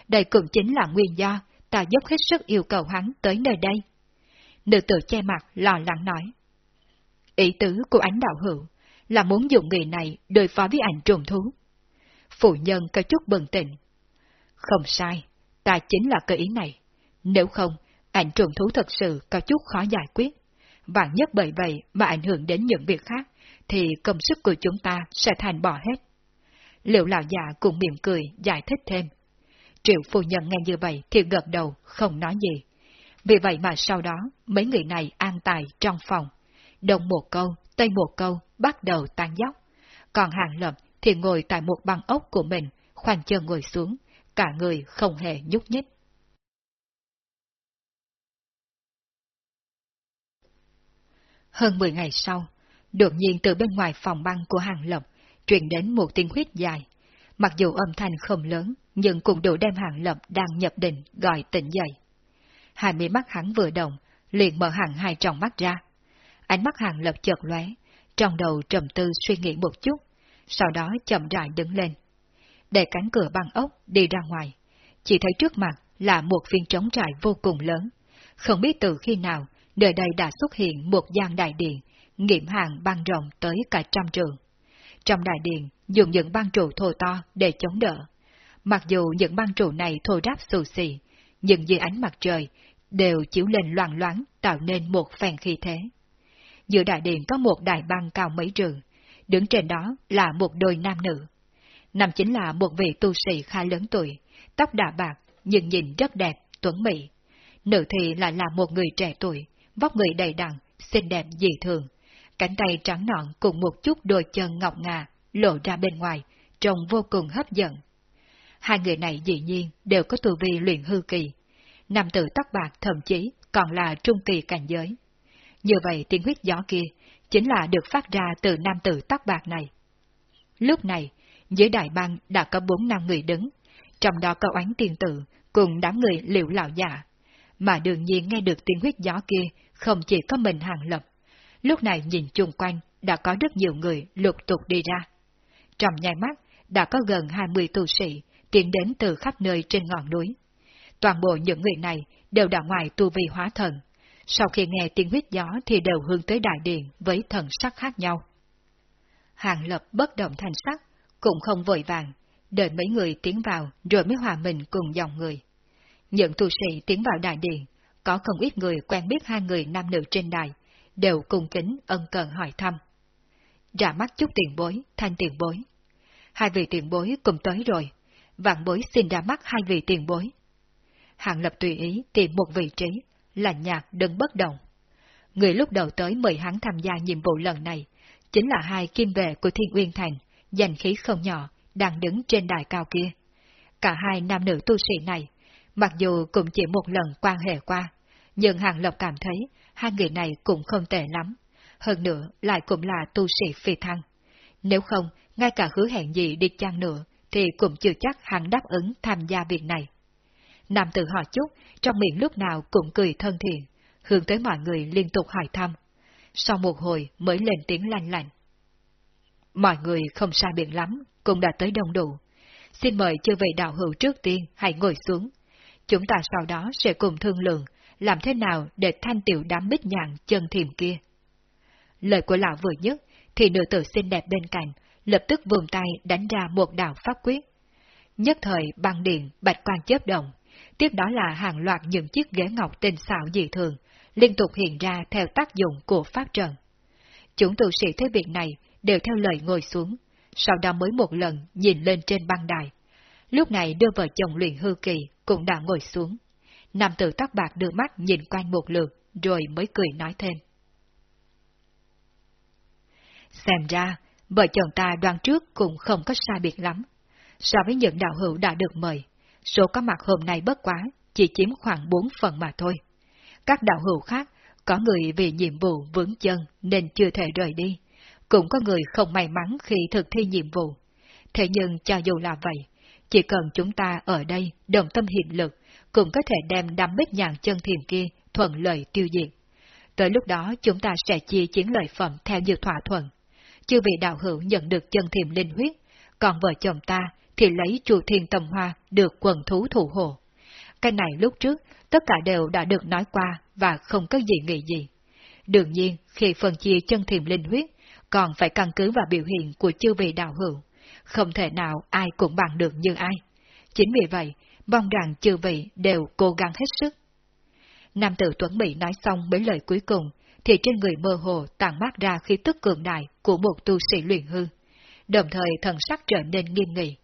Đây cũng chính là nguyên do ta dốc hết sức yêu cầu hắn tới nơi đây. Nữ tử che mặt lo lắng nói. Ý tứ của ánh đạo hữu là muốn dùng người này đối phó với ảnh trùng thú. Phụ nhân có chút bừng tỉnh. Không sai, ta chính là cơ ý này. Nếu không, ảnh trùng thú thật sự có chút khó giải quyết. Vạn nhất bởi vậy mà ảnh hưởng đến những việc khác, thì công sức của chúng ta sẽ thành bỏ hết. Liệu lão già cũng mỉm cười giải thích thêm. Triệu phu nhân nghe như vậy thì gật đầu, không nói gì. Vì vậy mà sau đó, mấy người này an tài trong phòng. Đông một câu, tây một câu, bắt đầu tan dốc. Còn hàng lập thì ngồi tại một băng ốc của mình, khoanh chân ngồi xuống, cả người không hề nhúc nhích. Hơn 10 ngày sau, đột nhiên từ bên ngoài phòng băng của Hàng Lập truyền đến một tiếng huyết dài. Mặc dù âm thanh không lớn, nhưng cũng đủ đem Hàng Lập đang nhập định gọi tỉnh dậy. Hai mí mắt hắn vừa động, liền mở hẳn hai tròng mắt ra. Ánh mắt Hàng Lập chợt lóe, trong đầu trầm tư suy nghĩ một chút, sau đó chậm rãi đứng lên. Để cánh cửa băng ốc đi ra ngoài, chỉ thấy trước mặt là một viên trống trại vô cùng lớn. Không biết từ khi nào, nơi đây đã xuất hiện một gian đại điện, nghiệm hàng băng rộng tới cả trăm trường. Trong đại điện, dùng những băng trụ thô to để chống đỡ. Mặc dù những băng trụ này thô ráp xù xì, nhưng dưới ánh mặt trời đều chiếu lên loàn loáng tạo nên một phèn khí thế. Giữa đại điện có một đại băng cao mấy trường, đứng trên đó là một đôi nam nữ. Nam chính là một vị tu sĩ khá lớn tuổi, tóc đà bạc nhưng nhìn rất đẹp, tuấn mỹ. Nữ thì lại là một người trẻ tuổi, vóc người đầy đặn, xinh đẹp dị thường, cánh tay trắng nõn cùng một chút đôi chân ngọc ngà lộ ra bên ngoài, trông vô cùng hấp dẫn. Hai người này dĩ nhiên đều có tu vi luyện hư kỳ, nam tử tóc bạc thậm chí còn là trung kỳ cảnh giới. Như vậy tiếng huyết gió kia chính là được phát ra từ nam tử tóc bạc này. Lúc này, dưới đại băng đã có bốn nam người đứng, trong đó có oán tiền tử cùng đám người liệu lão già. Mà đương nhiên nghe được tiếng huyết gió kia không chỉ có mình hàng lập. Lúc này nhìn chung quanh đã có rất nhiều người lục tục đi ra. Trong nhai mắt đã có gần 20 tu sĩ tiến đến từ khắp nơi trên ngọn núi. Toàn bộ những người này đều đã ngoài tu vi hóa thần. Sau khi nghe tiếng huyết gió thì đều hướng tới đại điện với thần sắc khác nhau. Hàng lập bất động thành sắc, cũng không vội vàng, đợi mấy người tiến vào rồi mới hòa mình cùng dòng người. Những tu sĩ tiến vào đại điện, có không ít người quen biết hai người nam nữ trên đài, đều cung kính ân cần hỏi thăm. Ra mắt chút tiền bối, thanh tiền bối. Hai vị tiền bối cùng tới rồi, vạn bối xin ra mắt hai vị tiền bối. Hạng lập tùy ý tìm một vị trí, lạnh nhạt đừng bất động. Người lúc đầu tới mời hắn tham gia nhiệm vụ lần này, chính là hai kim vệ của Thiên Uyên Thành, giành khí không nhỏ, đang đứng trên đài cao kia. Cả hai nam nữ tu sĩ này, mặc dù cũng chỉ một lần quan hệ qua, nhưng Hàng Lập cảm thấy hai người này cũng không tệ lắm. Hơn nữa lại cũng là tu sĩ phi thăng. Nếu không, ngay cả hứa hẹn gì đi chăng nữa, thì cũng chưa chắc hắn đáp ứng tham gia việc này. Nam tử họ chút, trong miệng lúc nào cũng cười thân thiện, hướng tới mọi người liên tục hỏi thăm. Sau một hồi mới lên tiếng lanh lạnh. Mọi người không sai biệt lắm, cũng đã tới đông đủ. Xin mời chư vị đạo hữu trước tiên hãy ngồi xuống. Chúng ta sau đó sẽ cùng thương lượng làm thế nào để thanh tiểu đám bích nhạn chân thiềm kia. Lời của lão vừa nhất, thì nữ tử xinh đẹp bên cạnh, lập tức vườn tay đánh ra một đạo pháp quyết. Nhất thời băng điện, bạch quan chớp động, tiếp đó là hàng loạt những chiếc ghế ngọc tinh xảo dị thường, liên tục hiện ra theo tác dụng của pháp trận. Chúng tu sĩ thấy việc này đều theo lời ngồi xuống, sau đó mới một lần nhìn lên trên băng đài. Lúc này đưa vợ chồng luyện hư kỳ cũng đã ngồi xuống. Nam tử tóc bạc đưa mắt nhìn quanh một lượt, rồi mới cười nói thêm. Xem ra, vợ chồng ta đoán trước cũng không có sai biệt lắm. So với những đạo hữu đã được mời, số có mặt hôm nay bất quá, chỉ chiếm khoảng 4 phần mà thôi. Các đạo hữu khác, có người vì nhiệm vụ vướng chân nên chưa thể rời đi, cũng có người không may mắn khi thực thi nhiệm vụ. Thế nhưng cho dù là vậy, chỉ cần chúng ta ở đây đồng tâm hiệp lực, cũng có thể đem đám bích nhàn chân thiền kia thuận lợi tiêu diệt. Tới lúc đó chúng ta sẽ chia chiến lợi phẩm theo như thỏa thuận. Chư vị đạo hữu nhận được chân thiềm linh huyết, còn vợ chồng ta thì lấy chùa thiên tầm hoa được quần thú thủ hộ. Cái này lúc trước, tất cả đều đã được nói qua và không có gì nghĩ gì. Đương nhiên, khi phân chia chân thiềm linh huyết, còn phải căn cứ vào biểu hiện của chư vị đạo hữu. Không thể nào ai cũng bằng được như ai. Chính vì vậy, mong rằng chư vị đều cố gắng hết sức. Nam tử Tuấn Mỹ nói xong mấy lời cuối cùng, thì trên người mơ hồ tàn mát ra khí tức cường đại của một tu sĩ luyện hư, đồng thời thần sắc trở nên nghiêm nghị.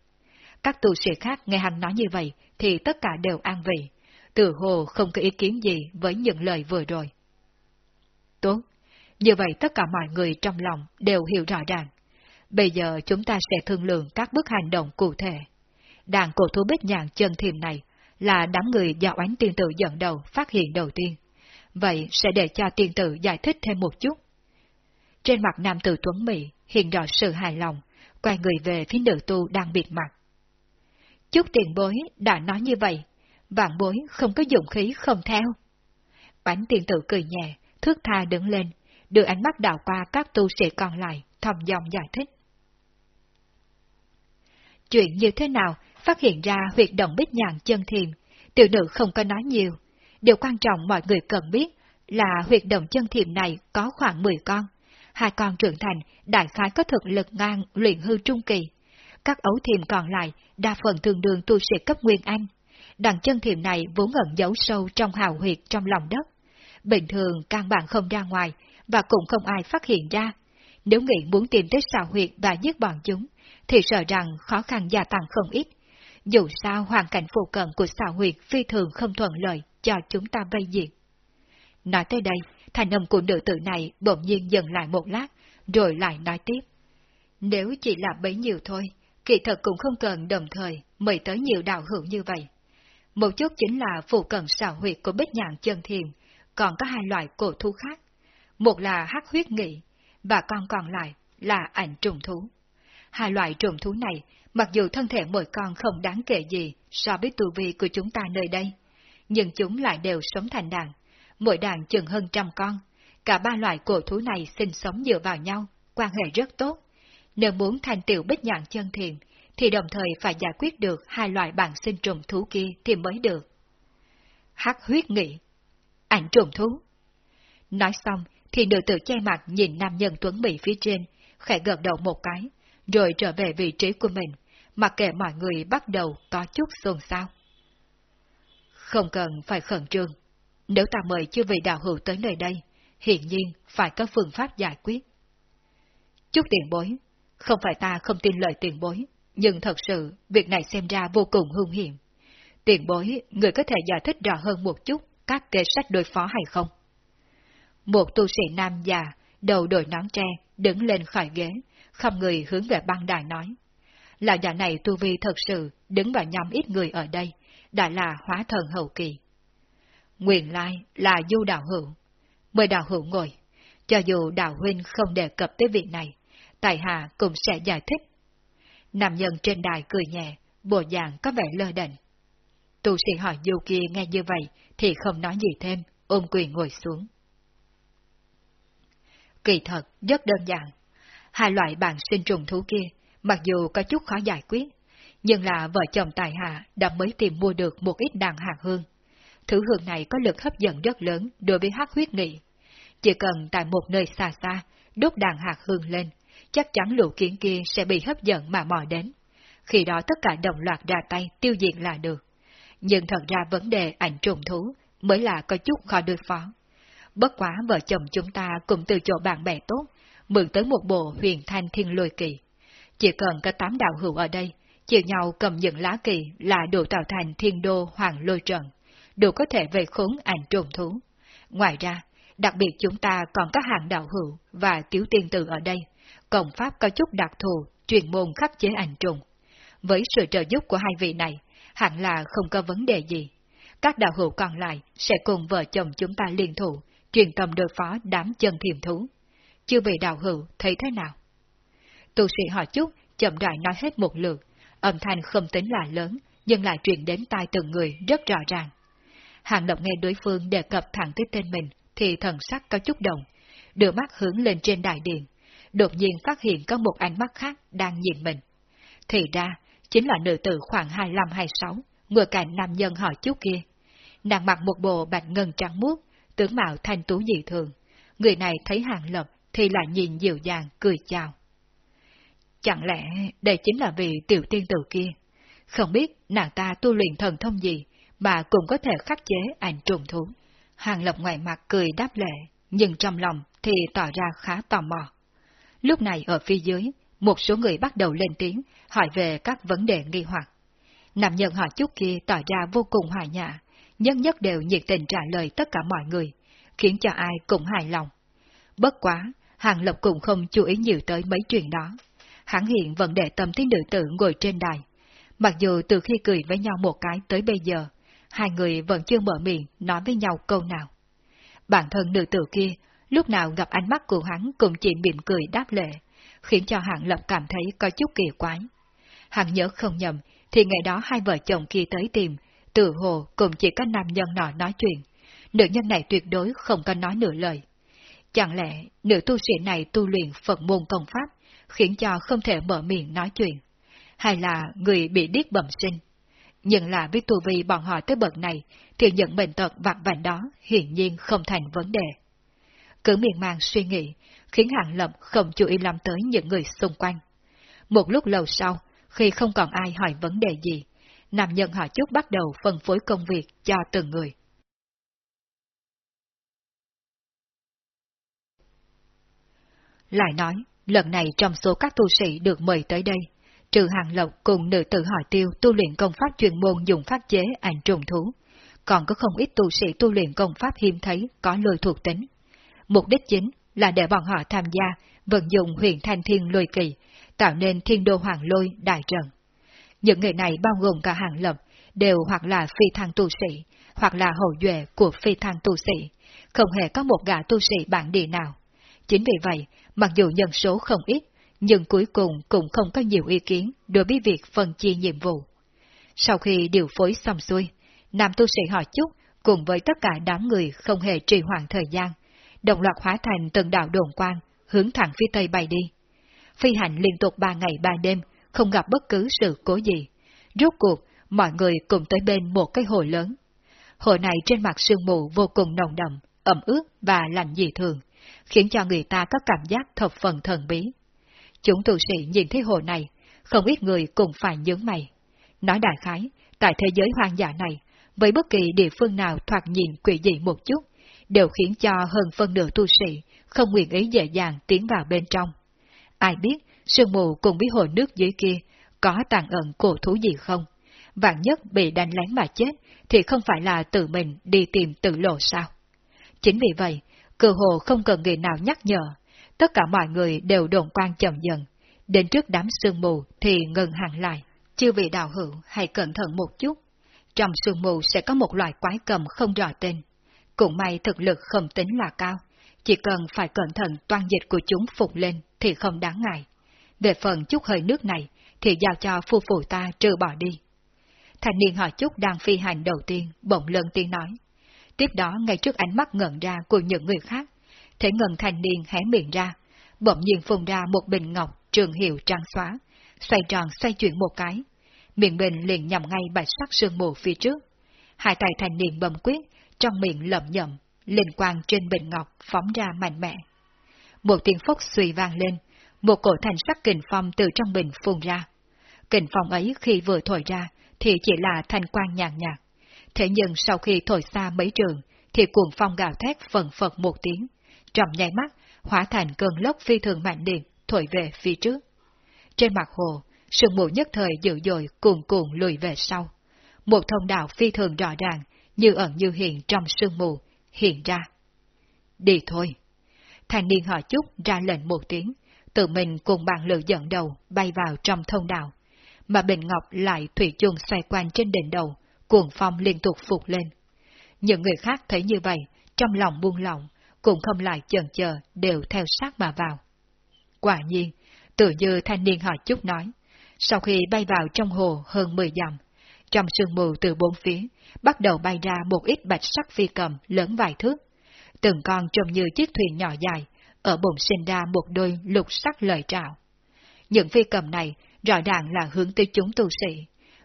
Các tu sĩ khác nghe hắn nói như vậy thì tất cả đều an vị, tự hồ không có ý kiến gì với những lời vừa rồi. Tốt, như vậy tất cả mọi người trong lòng đều hiểu rõ ràng. Bây giờ chúng ta sẽ thương lượng các bước hành động cụ thể đàn cổ thú bích nhạn chân thiềm này là đám người do oánh tiên tử dẫn đầu phát hiện đầu tiên. Vậy sẽ để cho tiên tử giải thích thêm một chút. Trên mặt nam tử Tuấn Mỹ hiện rõ sự hài lòng, quay người về phía nữ tu đang bịt mặt. Chút tiền bối đã nói như vậy, vạn bối không có dụng khí không theo. Bánh tiên tử cười nhẹ, thước tha đứng lên, đưa ánh mắt đào qua các tu sĩ còn lại, thầm dòng giải thích. Chuyện như thế nào phát hiện ra huyệt động bích nhàn chân thiềm, tiểu nữ không có nói nhiều. Điều quan trọng mọi người cần biết là huyệt động chân thiềm này có khoảng 10 con. Hai con trưởng thành đại khái có thực lực ngang luyện hư trung kỳ. Các ấu thiềm còn lại đa phần thường đường tu sĩ cấp nguyên anh. Đằng chân thiềm này vốn ẩn giấu sâu trong hào huyệt trong lòng đất. Bình thường căn bản không ra ngoài và cũng không ai phát hiện ra. Nếu nghĩ muốn tìm tới xào huyệt và giết bọn chúng, thì sợ rằng khó khăn gia tăng không ít. Dù sao hoàn cảnh phụ cận của xã huyệt phi thường không thuận lợi cho chúng ta vây diệt. Nói tới đây, thành âm của nữ tử này bỗng nhiên dừng lại một lát, rồi lại nói tiếp. Nếu chỉ là bấy nhiêu thôi, kỳ thật cũng không cần đồng thời mời tới nhiều đạo hữu như vậy. Một chút chính là phụ cận xào huyệt của bích nhạn chân thiền, còn có hai loại cổ thú khác. Một là hắc huyết nghị, và con còn lại là ảnh trùng thú. Hai loại trùng thú này, mặc dù thân thể mỗi con không đáng kể gì so với tu vi của chúng ta nơi đây, nhưng chúng lại đều sống thành đàn, mỗi đàn chừng hơn trăm con. Cả ba loại cổ thú này sinh sống dựa vào nhau, quan hệ rất tốt. Nếu muốn thành tiểu bích nhạn chân thiền, thì đồng thời phải giải quyết được hai loại bản sinh trùng thú kia thì mới được. Hắc huyết nghị Ảnh trùng thú Nói xong, thì nữ tử che mặt nhìn nam nhân tuấn mỹ phía trên, khẽ gật đầu một cái, rồi trở về vị trí của mình, mặc kệ mọi người bắt đầu có chút xôn xao. Không cần phải khẩn trương. Nếu ta mời chưa vị đạo hữu tới nơi đây, hiện nhiên phải có phương pháp giải quyết. Chút tiền bối, không phải ta không tin lời tiền bối, nhưng thật sự việc này xem ra vô cùng hung hiểm. Tiền bối, người có thể giải thích rõ hơn một chút các kế sách đối phó hay không? Một tu sĩ nam già, đầu đội nón tre, đứng lên khỏi ghế, không người hướng về băng đài nói. Lão già này tu vi thật sự đứng vào nhóm ít người ở đây, đã là hóa thần hậu kỳ. Nguyên lai là du đạo hữu. Mời đạo hữu ngồi, cho dù đạo huynh không đề cập tới việc này, tài hạ cũng sẽ giải thích. Nam nhân trên đài cười nhẹ, bộ dạng có vẻ lơ đệnh. Tu sĩ hỏi du kia nghe như vậy thì không nói gì thêm, ôm quyền ngồi xuống. Kỳ thật, rất đơn giản. Hai loại bản sinh trùng thú kia, mặc dù có chút khó giải quyết, nhưng là vợ chồng tài hạ đã mới tìm mua được một ít đàn hạt hương. Thứ hương này có lực hấp dẫn rất lớn đối với hắc huyết nghị. Chỉ cần tại một nơi xa xa, đốt đàn hạt hương lên, chắc chắn lũ kiến kia sẽ bị hấp dẫn mà mò đến. Khi đó tất cả đồng loạt ra tay tiêu diệt là được. Nhưng thật ra vấn đề ảnh trùng thú mới là có chút khó đối phó. Bất quá vợ chồng chúng ta cùng từ chỗ bạn bè tốt, mượn tới một bộ huyền thanh thiên lôi kỳ. Chỉ cần có tám đạo hữu ở đây, chia nhau cầm những lá kỳ là đủ tạo thành thiên đô hoàng lôi trận, đủ có thể về khốn ảnh trùng thú. Ngoài ra, đặc biệt chúng ta còn có hàng đạo hữu và tiểu tiên tử ở đây, cộng pháp có chút đặc thù, truyền môn khắc chế ảnh trùng. Với sự trợ giúp của hai vị này, hẳn là không có vấn đề gì. Các đạo hữu còn lại sẽ cùng vợ chồng chúng ta liên thủ, truyền tâm đối phó đám chân thiềm thú. Chưa vị đạo hữu thấy thế nào? Tu sĩ hỏi chút, chậm rãi nói hết một lượt, âm thanh không tính là lớn, nhưng lại truyền đến tai từng người rất rõ ràng. Hàng Lập nghe đối phương đề cập thẳng tới tên mình, thì thần sắc có chút động, đưa mắt hướng lên trên đại điện, đột nhiên phát hiện có một ánh mắt khác đang nhìn mình. Thì ra, chính là nữ tử khoảng 25-26, ngồi cạnh nam nhân hỏi chút kia. Nàng mặc một bộ bạch ngân trắng muốt, tướng mạo thanh tú dị thường. Người này thấy hàng lập thì lại nhìn dịu dàng, cười chào. Chẳng lẽ đây chính là vị tiểu tiên tử kia? Không biết nàng ta tu luyện thần thông gì mà cũng có thể khắc chế ảnh trùng thú. Hàng lập ngoài mặt cười đáp lệ, nhưng trong lòng thì tỏ ra khá tò mò. Lúc này ở phía dưới, một số người bắt đầu lên tiếng, hỏi về các vấn đề nghi hoặc. Nam nhân họ chút kia tỏ ra vô cùng hòa nhã, nhất nhất đều nhiệt tình trả lời tất cả mọi người, khiến cho ai cũng hài lòng. Bất quá, Hàng Lập cũng không chú ý nhiều tới mấy chuyện đó. Hắn hiện vẫn để tâm tới nữ tử ngồi trên đài. Mặc dù từ khi cười với nhau một cái tới bây giờ, hai người vẫn chưa mở miệng nói với nhau câu nào. Bản thân nữ tử kia, lúc nào gặp ánh mắt của hắn cũng chỉ mỉm cười đáp lệ, khiến cho Hạng Lập cảm thấy có chút kỳ quái. Hắn nhớ không nhầm, thì ngày đó hai vợ chồng kia tới tìm, tự hồ cũng chỉ có nam nhân nọ nói chuyện. Nữ nhân này tuyệt đối không có nói nửa lời. Chẳng lẽ nữ tu sĩ này tu luyện Phật môn công pháp, khiến cho không thể mở miệng nói chuyện? Hay là người bị điếc bẩm sinh? Nhưng là với tu vi bọn họ tới bậc này, thì những bệnh tật vặt vảnh đó hiển nhiên không thành vấn đề. Cứ miệng mang suy nghĩ, khiến hạng Lập không chú ý lắm tới những người xung quanh. Một lúc lâu sau, khi không còn ai hỏi vấn đề gì, nam nhân họ chút bắt đầu phân phối công việc cho từng người. Lại nói, lần này trong số các tu sĩ được mời tới đây, trừ hàng lộc cùng nữ tử hỏi tiêu tu luyện công pháp chuyên môn dùng pháp chế ảnh trùng thú, còn có không ít tu sĩ tu luyện công pháp hiếm thấy có lôi thuộc tính. Mục đích chính là để bọn họ tham gia vận dụng huyền thanh thiên lôi kỳ, tạo nên thiên đô hoàng lôi đại trận. Những người này bao gồm cả hàng lộc đều hoặc là phi thăng tu sĩ, hoặc là hậu duệ của phi thăng tu sĩ, không hề có một gã tu sĩ bản địa nào. Chính vì vậy, mặc dù nhân số không ít, nhưng cuối cùng cũng không có nhiều ý kiến đối với việc phân chia nhiệm vụ. Sau khi điều phối xong xuôi, nam tu sĩ họ chúc cùng với tất cả đám người không hề trì hoãn thời gian, đồng loạt hóa thành từng đạo đồn quang hướng thẳng phía tây bay đi. Phi hành liên tục ba ngày ba đêm, không gặp bất cứ sự cố gì. Rốt cuộc, mọi người cùng tới bên một cái hồ lớn. Hồ này trên mặt sương mù vô cùng nồng đậm, ẩm ướt và lạnh dị thường, khiến cho người ta có cảm giác thập phần thần bí. Chúng tu sĩ nhìn thấy hồ này, không ít người cũng phải nhướng mày. Nói đại khái, tại thế giới hoang dã này, với bất kỳ địa phương nào thoạt nhìn quỷ dị một chút, đều khiến cho hơn phân nửa tu sĩ không nguyện ý dễ dàng tiến vào bên trong. Ai biết, sương mù cùng với hồ nước dưới kia có tàn ẩn cổ thú gì không? Vạn nhất bị đánh lén mà chết, thì không phải là tự mình đi tìm tự lộ sao? Chính vì vậy, cơ hồ không cần người nào nhắc nhở, tất cả mọi người đều đồn quan chậm dần. Đến trước đám sương mù thì ngừng hẳn lại, chưa vị đạo hữu hãy cẩn thận một chút. Trong sương mù sẽ có một loại quái cầm không rõ tên. Cũng may thực lực không tính là cao, chỉ cần phải cẩn thận toan dịch của chúng phục lên thì không đáng ngại. Về phần chút hơi nước này thì giao cho phu phụ ta trừ bỏ đi. Thành niên họ chút đang phi hành đầu tiên, bỗng lớn tiếng nói. Tiếp đó ngay trước ánh mắt ngẩn ra của những người khác, thấy ngần thành niên hé miệng ra, bỗng nhiên phun ra một bình ngọc trường hiệu trang xóa, xoay tròn xoay chuyển một cái. Miệng bình liền nhằm ngay bạch sắc sương mù phía trước. Hai tay thành niên bầm quyết, trong miệng lẩm nhẩm, linh quang trên bình ngọc phóng ra mạnh mẽ. Một tiếng phốc suy vang lên, một cổ thành sắc kình phong từ trong bình phun ra. Kình phong ấy khi vừa thổi ra thì chỉ là thanh quang nhàn nhạt. Thế nhưng sau khi thổi xa mấy trường thì cuồng phong gào thét phần phật một tiếng, trong nháy mắt hóa thành cơn lốc phi thường mạnh điện, thổi về phía trước. Trên mặt hồ, sương mù nhất thời dữ dội cuồn cuộn lùi về sau. Một thông đạo phi thường rõ ràng, như ẩn như hiện trong sương mù, hiện ra. Đi thôi. Thanh niên họ chúc ra lệnh một tiếng, tự mình cùng bạn lựa dẫn đầu bay vào trong thông đạo, mà Bình Ngọc lại thủy chung xoay quanh trên đỉnh đầu, cuồng phong liên tục phục lên. Những người khác thấy như vậy, trong lòng buông lỏng, cũng không lại chần chờ đều theo sát mà vào. Quả nhiên, tự như thanh niên họ chút nói, sau khi bay vào trong hồ hơn 10 dặm, trong sương mù từ bốn phía, bắt đầu bay ra một ít bạch sắc phi cầm lớn vài thước. Từng con trông như chiếc thuyền nhỏ dài, ở bụng sinh ra một đôi lục sắc lời trạo. Những phi cầm này rõ ràng là hướng tới chúng tu sĩ.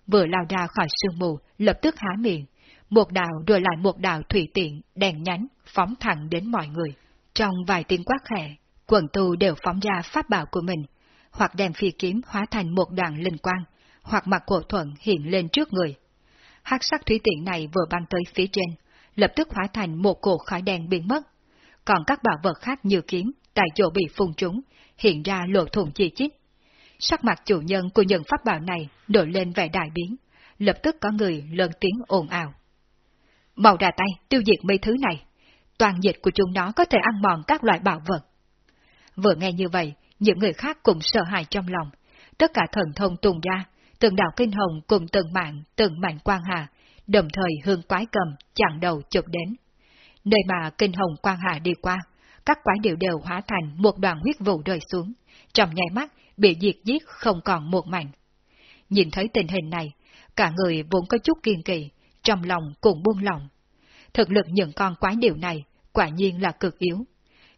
Vừa lao ra khỏi sương mù, lập tức há miệng. Một đạo rồi lại một đạo thủy tiện, đèn nhánh, phóng thẳng đến mọi người. Trong vài tiếng quát khẽ, quần tu đều phóng ra pháp bảo của mình, hoặc đem phi kiếm hóa thành một đoạn linh quang, hoặc mặt cổ thuận hiện lên trước người. hắc sắc thủy tiện này vừa băng tới phía trên, lập tức hóa thành một cổ khói đen biến mất. Còn các bảo vật khác như kiếm, tại chỗ bị phun trúng, hiện ra lộ thủng chi chít. Sắc mặt chủ nhân của những pháp bảo này nổi lên vẻ đại biến, lập tức có người lớn tiếng ồn ào. Màu ra tay tiêu diệt mấy thứ này, toàn dịch của chúng nó có thể ăn mòn các loại bảo vật. Vừa nghe như vậy, những người khác cũng sợ hãi trong lòng, tất cả thần thông tung ra, từng đạo kinh hồng cùng từng mạng, từng mạnh quang hà, đồng thời hương quái cầm chặn đầu chụp đến. Nơi mà kinh hồng quang hà đi qua, các quái điệu đều hóa thành một đoàn huyết vụ rơi xuống, trong nháy mắt bị diệt giết không còn một mảnh. Nhìn thấy tình hình này, cả người vốn có chút kiên kỳ, trong lòng cũng buông lòng. Thực lực những con quái điều này quả nhiên là cực yếu.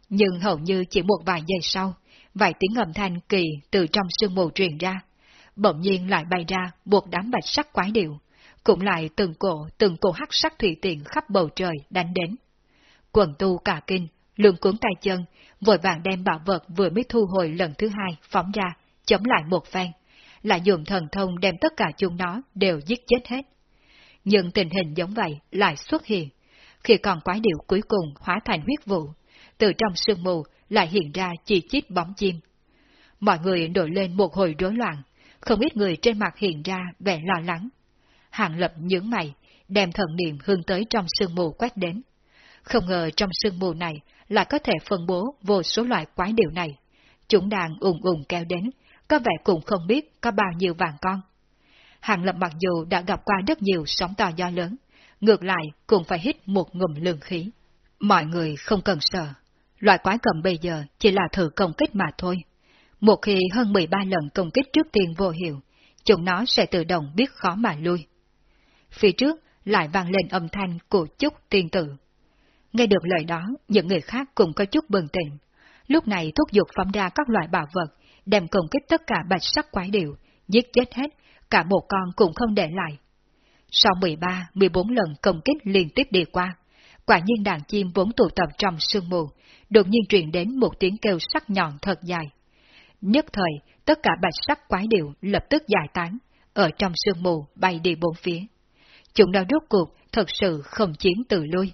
Nhưng hầu như chỉ một vài giây sau, vài tiếng âm thanh kỳ từ trong sương mù truyền ra. Bỗng nhiên lại bay ra một đám bạch sắc quái điệu, cũng lại từng cổ từng cổ hắc sắc thủy tiện khắp bầu trời đánh đến. Quần tu cả kinh, lường cuốn tay chân, vội vàng đem bảo vật vừa mới thu hồi lần thứ hai phóng ra, chống lại một phen, lại dùng thần thông đem tất cả chúng nó đều giết chết hết. Nhưng tình hình giống vậy lại xuất hiện, khi còn quái điệu cuối cùng hóa thành huyết vụ, từ trong sương mù lại hiện ra chỉ chít bóng chim. Mọi người nổi lên một hồi rối loạn, không ít người trên mặt hiện ra vẻ lo lắng. Hàng lập nhướng mày, đem thần niệm hướng tới trong sương mù quét đến. Không ngờ trong sương mù này lại có thể phân bố vô số loại quái điệu này. Chúng đang ùng ùng kéo đến, có vẻ cũng không biết có bao nhiêu vàng con. Hàng lập mặc dù đã gặp qua rất nhiều sóng to do lớn, ngược lại cũng phải hít một ngụm lương khí. Mọi người không cần sợ, loại quái cầm bây giờ chỉ là thử công kích mà thôi. Một khi hơn 13 lần công kích trước tiên vô hiệu, chúng nó sẽ tự động biết khó mà lui. Phía trước lại vang lên âm thanh của chúc tiên tử. Nghe được lời đó, những người khác cũng có chút bừng tỉnh. Lúc này thúc giục phóng ra các loại bảo vật, đem công kích tất cả bạch sắc quái điệu, giết chết hết, cả một con cũng không để lại. Sau 13, 14 lần công kích liên tiếp đi qua, quả nhiên đàn chim vốn tụ tập trong sương mù, đột nhiên truyền đến một tiếng kêu sắc nhọn thật dài. Nhất thời, tất cả bạch sắc quái điệu lập tức giải tán, ở trong sương mù bay đi bốn phía. Chúng đã rốt cuộc thật sự không chiến từ lui.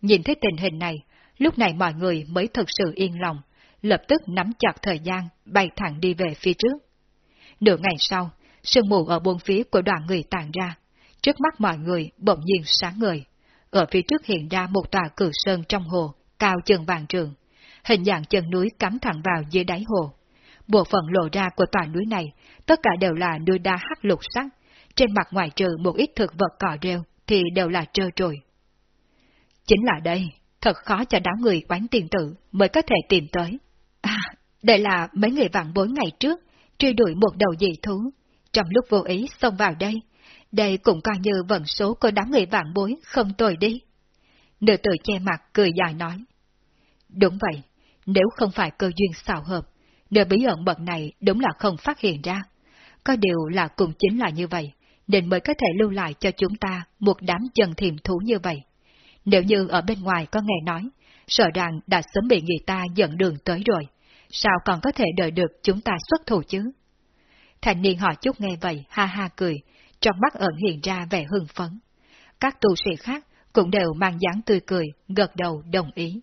Nhìn thấy tình hình này, lúc này mọi người mới thật sự yên lòng, lập tức nắm chặt thời gian, bay thẳng đi về phía trước. Nửa ngày sau, sương mù ở buôn phía của đoàn người tàn ra, trước mắt mọi người bỗng nhiên sáng ngời. Ở phía trước hiện ra một tòa cử sơn trong hồ, cao chừng vàng trường, hình dạng chân núi cắm thẳng vào dưới đáy hồ. Bộ phận lộ ra của tòa núi này, tất cả đều là núi đá hắc lục sắc, trên mặt ngoài trừ một ít thực vật cỏ rêu thì đều là trơ trồi. Chính là đây, thật khó cho đám người quán tiền tử mới có thể tìm tới. À, đây là mấy người vạn bối ngày trước, truy đuổi một đầu dị thú, trong lúc vô ý xông vào đây. Đây cũng coi như vận số của đám người vạn bối không tồi đi. Nữ tử che mặt cười dài nói. Đúng vậy, nếu không phải cơ duyên xào hợp, nơi bí ẩn bậc này đúng là không phát hiện ra. Có điều là cũng chính là như vậy, nên mới có thể lưu lại cho chúng ta một đám chân thiềm thú như vậy. Nếu như ở bên ngoài có nghe nói, sợ rằng đã sớm bị người ta dẫn đường tới rồi, sao còn có thể đợi được chúng ta xuất thủ chứ? Thành niên họ chút nghe vậy, ha ha cười, trong mắt ẩn hiện ra vẻ hưng phấn. Các tu sĩ khác cũng đều mang dáng tươi cười, gật đầu đồng ý.